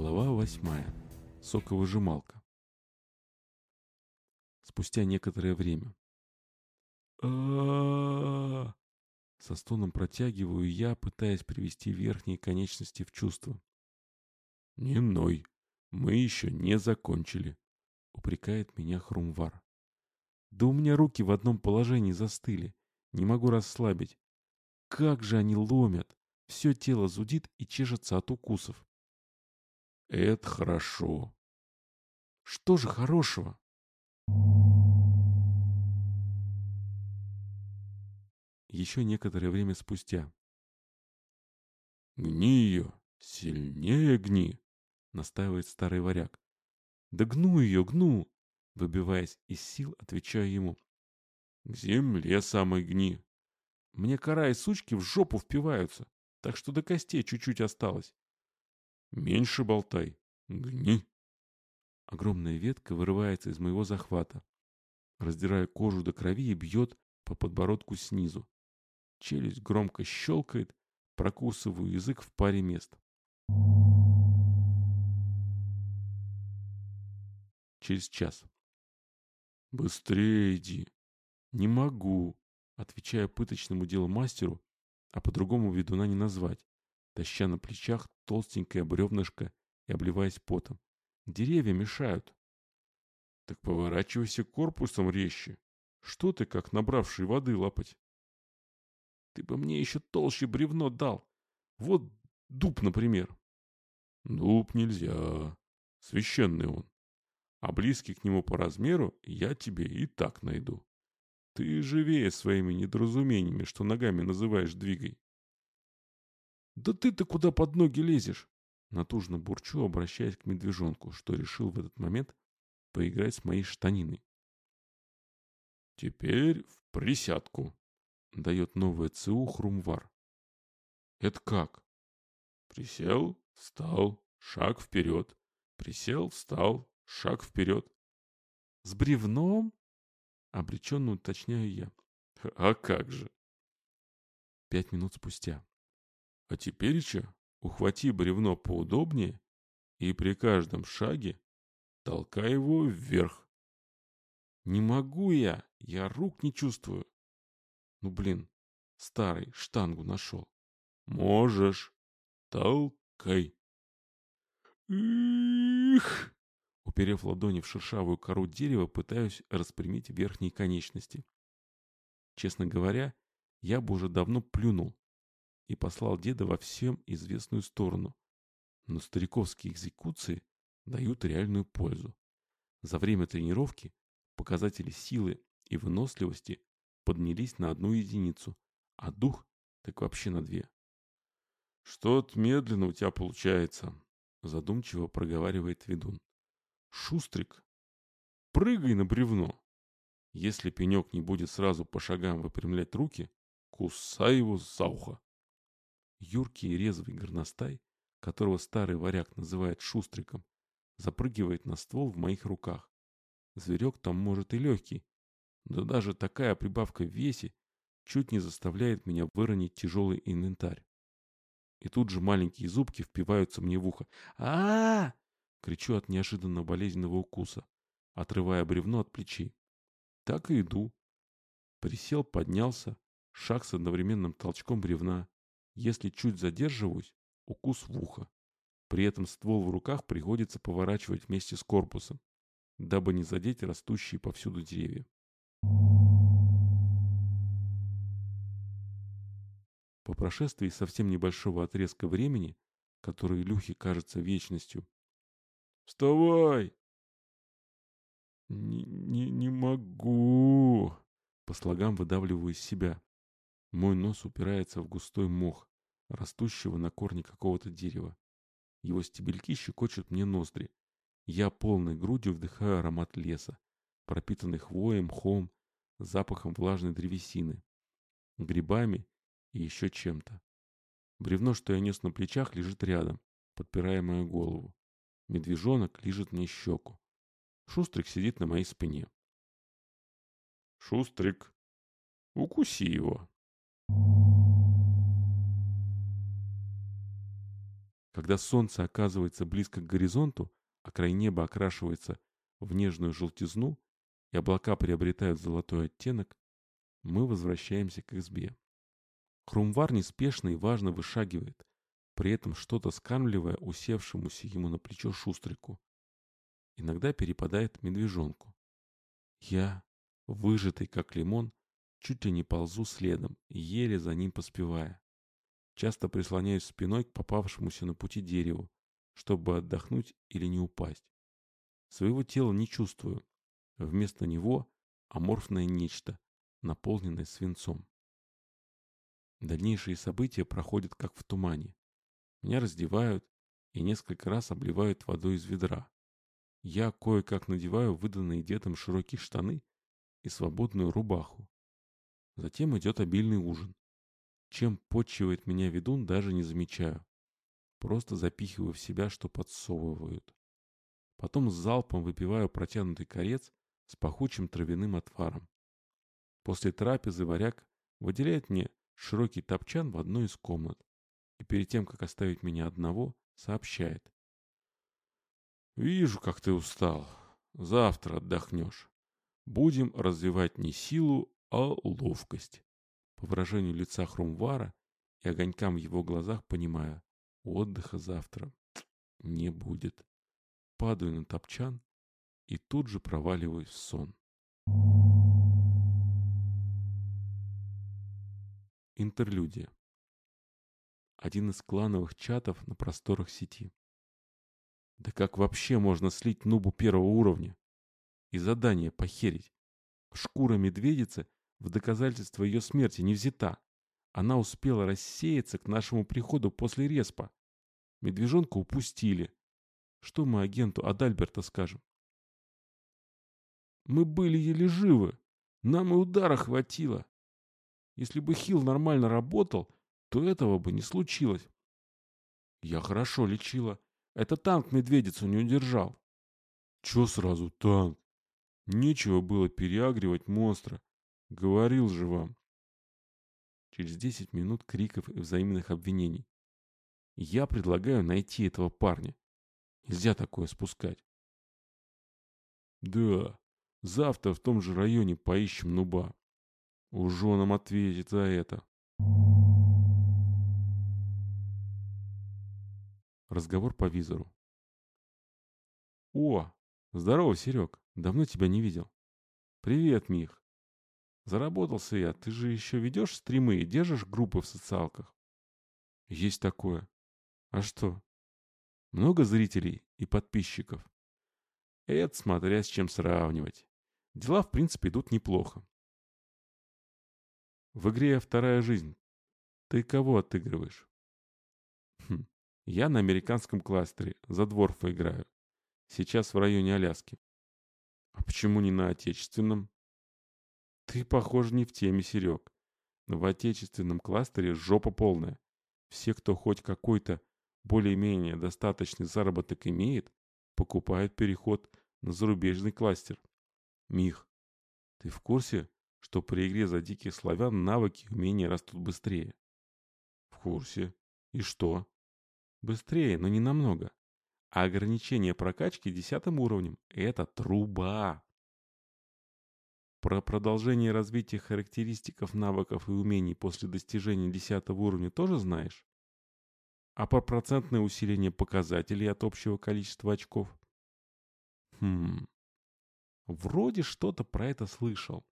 Глава восьмая. Соковыжималка. Спустя некоторое время. а Со стоном протягиваю я, пытаясь привести верхние конечности в чувство. «Не ной, мы еще не закончили», — упрекает меня Хрумвар. «Да у меня руки в одном положении застыли, не могу расслабить. Как же они ломят! Все тело зудит и чешется от укусов. Это хорошо. Что же хорошего? Еще некоторое время спустя. «Гни ее! Сильнее гни!» — настаивает старый варяг. «Да гну ее, гну!» Выбиваясь из сил, отвечаю ему. «К земле самой гни!» Мне кора и сучки в жопу впиваются, так что до костей чуть-чуть осталось. Меньше болтай. Гни. Огромная ветка вырывается из моего захвата, раздирая кожу до крови и бьет по подбородку снизу. Челюсть громко щелкает, прокусываю язык в паре мест. Через час. «Быстрее иди!» «Не могу!» Отвечаю пыточному делу мастеру, а по-другому ведуна не назвать таща на плечах толстенькое бревнышко и обливаясь потом. Деревья мешают. Так поворачивайся корпусом резче. Что ты, как набравший воды, лапать? Ты бы мне еще толще бревно дал. Вот дуб, например. Дуб нельзя. Священный он. А близкий к нему по размеру я тебе и так найду. Ты живее своими недоразумениями, что ногами называешь двигай. «Да ты-то куда под ноги лезешь?» Натужно бурчу, обращаясь к медвежонку, что решил в этот момент поиграть с моей штаниной. «Теперь в присядку», — дает новое ЦУ Хрумвар. «Это как?» «Присел, встал, шаг вперед. Присел, встал, шаг вперед». «С бревном?» — обреченно уточняю я. «А как же?» Пять минут спустя. А теперь еще ухвати бревно поудобнее и при каждом шаге толкай его вверх. Не могу я, я рук не чувствую. Ну блин, старый штангу нашел. Можешь, толкай. Их! Уперев ладони в шершавую кору дерева, пытаюсь распрямить верхние конечности. Честно говоря, я бы уже давно плюнул, и послал деда во всем известную сторону. Но стариковские экзекуции дают реальную пользу. За время тренировки показатели силы и выносливости поднялись на одну единицу, а дух так вообще на две. «Что-то медленно у тебя получается», — задумчиво проговаривает ведун. «Шустрик, прыгай на бревно. Если пенек не будет сразу по шагам выпрямлять руки, кусай его за ухо. Юркий и резвый горностай, которого старый варяг называет шустриком, запрыгивает на ствол в моих руках. Зверек там может и легкий, но даже такая прибавка в весе чуть не заставляет меня выронить тяжелый инвентарь. И тут же маленькие зубки впиваются мне в ухо. а, -а, кричу от неожиданно болезненного укуса, отрывая бревно от плечей. Так и иду. Присел, поднялся, шаг с одновременным толчком бревна, если чуть задерживаюсь, укус в ухо. При этом ствол в руках приходится поворачивать вместе с корпусом, дабы не задеть растущие повсюду деревья. По прошествии совсем небольшого отрезка времени, который Илюхе кажется вечностью. «Вставай!» «Не, не, не могу!» По слогам выдавливаю из себя. Мой нос упирается в густой мох, растущего на корне какого-то дерева. Его стебельки щекочут мне ноздри. Я полной грудью вдыхаю аромат леса, пропитанный хвоем, мхом, запахом влажной древесины, грибами и еще чем-то. Бревно, что я нес на плечах, лежит рядом, подпирая мою голову. Медвежонок лежит мне щеку. Шустрик сидит на моей спине. «Шустрик, укуси его!» Когда солнце оказывается близко к горизонту, а край неба окрашивается в нежную желтизну, и облака приобретают золотой оттенок, мы возвращаемся к избе. Хрумвар неспешно и важно вышагивает, при этом что-то скармливая усевшемуся ему на плечо шустрику. Иногда перепадает медвежонку. Я, выжатый как лимон, чуть ли не ползу следом, еле за ним поспевая. Часто прислоняюсь спиной к попавшемуся на пути дереву, чтобы отдохнуть или не упасть. Своего тела не чувствую. Вместо него аморфное нечто, наполненное свинцом. Дальнейшие события проходят как в тумане. Меня раздевают и несколько раз обливают водой из ведра. Я кое-как надеваю выданные дедом широкие штаны и свободную рубаху. Затем идет обильный ужин. Чем подчивает меня ведун, даже не замечаю. Просто запихиваю в себя, что подсовывают. Потом с залпом выпиваю протянутый корец с пахучим травяным отваром. После трапезы варяг выделяет мне широкий топчан в одной из комнат и перед тем, как оставить меня одного, сообщает. «Вижу, как ты устал. Завтра отдохнешь. Будем развивать не силу, а ловкость». По выражению лица Хрумвара и огонькам в его глазах понимаю, отдыха завтра не будет. Падаю на топчан и тут же проваливаюсь в сон. Интерлюдия. Один из клановых чатов на просторах сети. Да как вообще можно слить нубу первого уровня? И задание похерить. Шкура медведицы в доказательство ее смерти не взята. Она успела рассеяться к нашему приходу после респа. Медвежонка упустили. Что мы агенту Адальберта скажем? Мы были еле живы. Нам и удара хватило. Если бы Хил нормально работал, то этого бы не случилось. Я хорошо лечила. Это танк медведицу не удержал. Чё сразу танк? Нечего было переагривать монстра. Говорил же вам. Через десять минут криков и взаимных обвинений. Я предлагаю найти этого парня. Нельзя такое спускать. Да, завтра в том же районе поищем нуба. Уж он нам ответит за это. Разговор по визору. О, здорово, Серег. Давно тебя не видел. Привет, Мих. Заработался я. Ты же еще ведешь стримы и держишь группы в социалках? Есть такое. А что? Много зрителей и подписчиков? Это смотря с чем сравнивать. Дела, в принципе, идут неплохо. В игре «Вторая жизнь» ты кого отыгрываешь? Хм, я на американском кластере, за Дворфа играю. Сейчас в районе Аляски. А почему не на отечественном? Ты, похоже, не в теме, Серег. В отечественном кластере жопа полная. Все, кто хоть какой-то более-менее достаточный заработок имеет, покупают переход на зарубежный кластер. Мих, ты в курсе, что при игре за диких славян навыки и умения растут быстрее? В курсе. И что? Быстрее, но не намного. А ограничение прокачки десятым уровнем – это труба. Про продолжение развития характеристиков, навыков и умений после достижения десятого уровня тоже знаешь? А про процентное усиление показателей от общего количества очков? Хм. Вроде что-то про это слышал.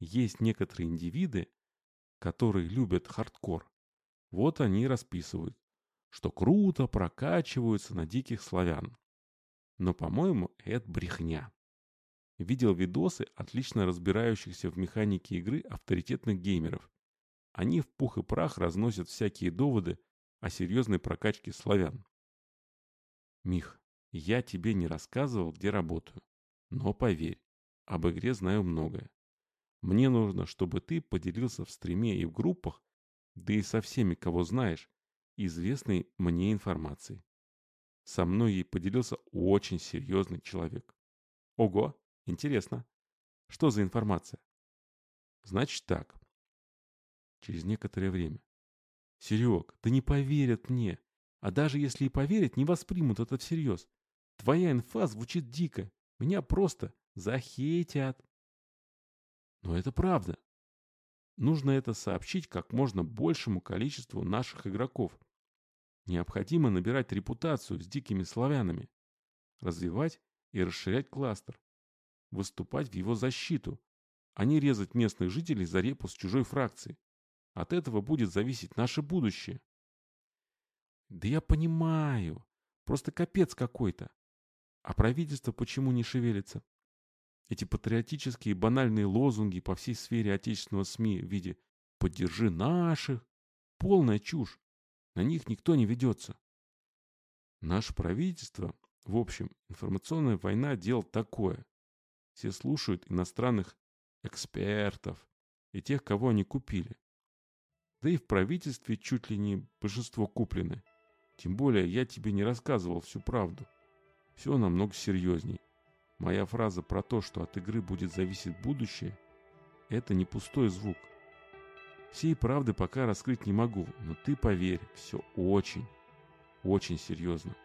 Есть некоторые индивиды, которые любят хардкор. Вот они расписывают, что круто прокачиваются на диких славян. Но, по-моему, это брехня. Видел видосы отлично разбирающихся в механике игры авторитетных геймеров. Они в пух и прах разносят всякие доводы о серьезной прокачке славян. Мих, я тебе не рассказывал, где работаю. Но поверь, об игре знаю многое. Мне нужно, чтобы ты поделился в стриме и в группах, да и со всеми, кого знаешь, известной мне информацией. Со мной ей поделился очень серьезный человек. Ого, интересно. Что за информация? Значит так. Через некоторое время. Серег, да не поверят мне. А даже если и поверят, не воспримут это всерьез. Твоя инфа звучит дико. Меня просто захейтят. Но это правда. Нужно это сообщить как можно большему количеству наших игроков. Необходимо набирать репутацию с дикими славянами, развивать и расширять кластер, выступать в его защиту, а не резать местных жителей за репу с чужой фракции. От этого будет зависеть наше будущее. Да я понимаю. Просто капец какой-то. А правительство почему не шевелится? Эти патриотические банальные лозунги по всей сфере отечественного СМИ в виде «поддержи наших» — полная чушь. На них никто не ведется. Наше правительство, в общем, информационная война – дело такое. Все слушают иностранных экспертов и тех, кого они купили. Да и в правительстве чуть ли не большинство куплены. Тем более я тебе не рассказывал всю правду. Все намного серьезней. Моя фраза про то, что от игры будет зависеть будущее, это не пустой звук. Всей правды пока раскрыть не могу, но ты поверь, все очень, очень серьезно.